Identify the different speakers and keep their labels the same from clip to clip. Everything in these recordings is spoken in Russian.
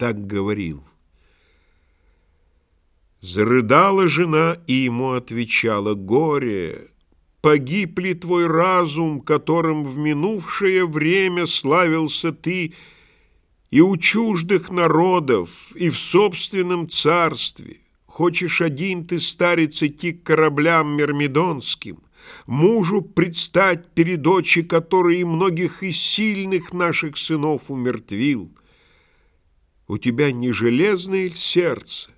Speaker 1: так говорил. Зарыдала жена и ему отвечала, «Горе, погиб ли твой разум, которым в минувшее время славился ты и у чуждых народов, и в собственном царстве? Хочешь один ты, старец, идти к кораблям мирмидонским, мужу предстать перед очи, который многих и сильных наших сынов умертвил? У тебя не железное сердце,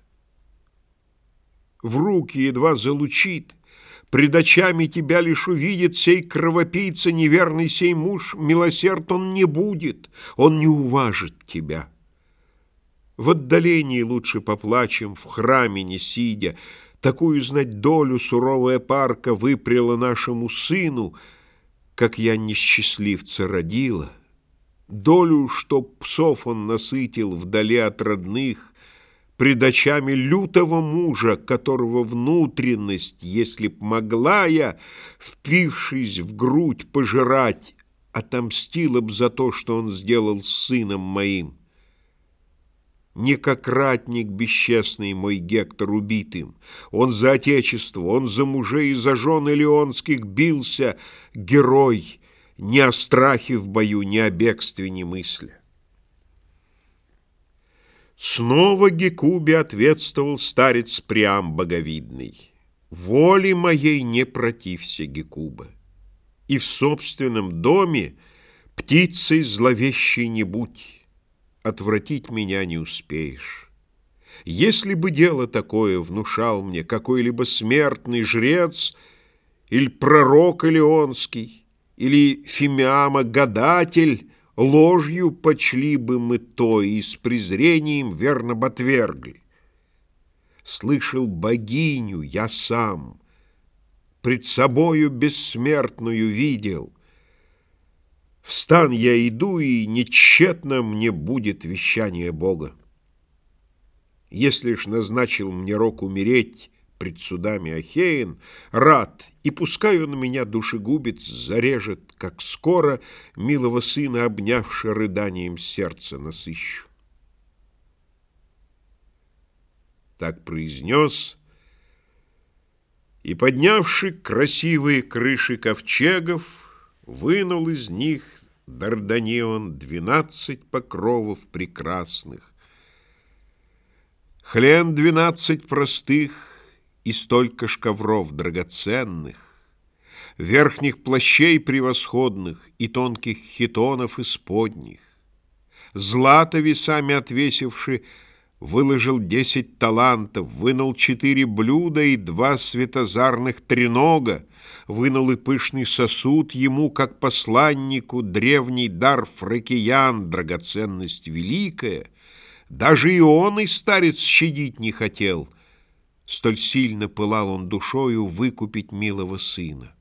Speaker 1: в руки едва залучит, Пред очами тебя лишь увидит сей кровопийца, неверный сей муж, милосерд он не будет, он не уважит тебя. В отдалении лучше поплачем, в храме не сидя, Такую знать долю суровая парка выпрела нашему сыну, Как я несчастливца родила. Долю, чтоб псов он насытил вдали от родных, пред очами лютого мужа, которого внутренность, если б могла я, впившись в грудь, пожирать, отомстила б за то, что он сделал с сыном моим. Не как ратник бесчестный мой Гектор убитым, он за отечество, он за мужей и за жен Илионских бился, герой, не о страхе в бою, не о бегстве не мысля. Снова Гекубе ответствовал старец Приам боговидный. Воли моей не протився, Гекуба, и в собственном доме птицей зловещей не будь, отвратить меня не успеешь. Если бы дело такое внушал мне какой-либо смертный жрец или пророк Илионский, или Фимиама гадатель, Ложью почли бы мы то и с презрением верно бы отвергли. Слышал богиню я сам, Пред собою бессмертную видел. Встан я иду, и нечетно мне будет вещание Бога. Если ж назначил мне рок умереть, пред судами Ахеин, рад, и пускай он меня душегубец зарежет, как скоро милого сына, обнявши рыданием сердце насыщу. Так произнес, и, поднявши красивые крыши ковчегов, вынул из них Дарданион двенадцать покровов прекрасных, Хлен двенадцать простых, и столько ж ковров драгоценных, верхних плащей превосходных и тонких хитонов исподних. Злато весами отвесивши, выложил десять талантов, вынул четыре блюда и два светозарных тренога, вынул и пышный сосуд ему, как посланнику, древний дар фракиян, драгоценность великая. Даже и он и старец щадить не хотел — Столь сильно пылал он душою выкупить милого сына.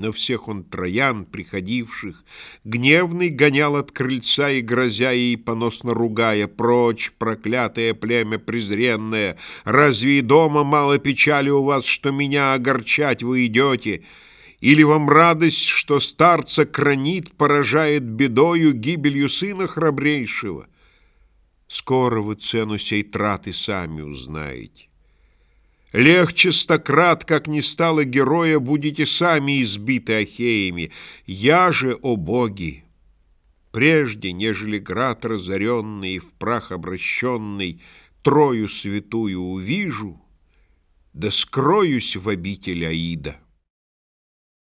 Speaker 1: Но всех он троян, приходивших, Гневный гонял от крыльца и, грозя ей, поносно ругая, «Прочь, проклятое племя презренное! Разве и дома мало печали у вас, что меня огорчать вы идете? Или вам радость, что старца кранит, поражает бедою, гибелью сына храбрейшего?» Скоро вы цену сей траты сами узнаете. Легче стократ, как не стало героя, будете сами избиты ахеями. Я же, о боги, прежде, нежели град разоренный и в прах обращенный, Трою святую увижу, да скроюсь в обитель Аида.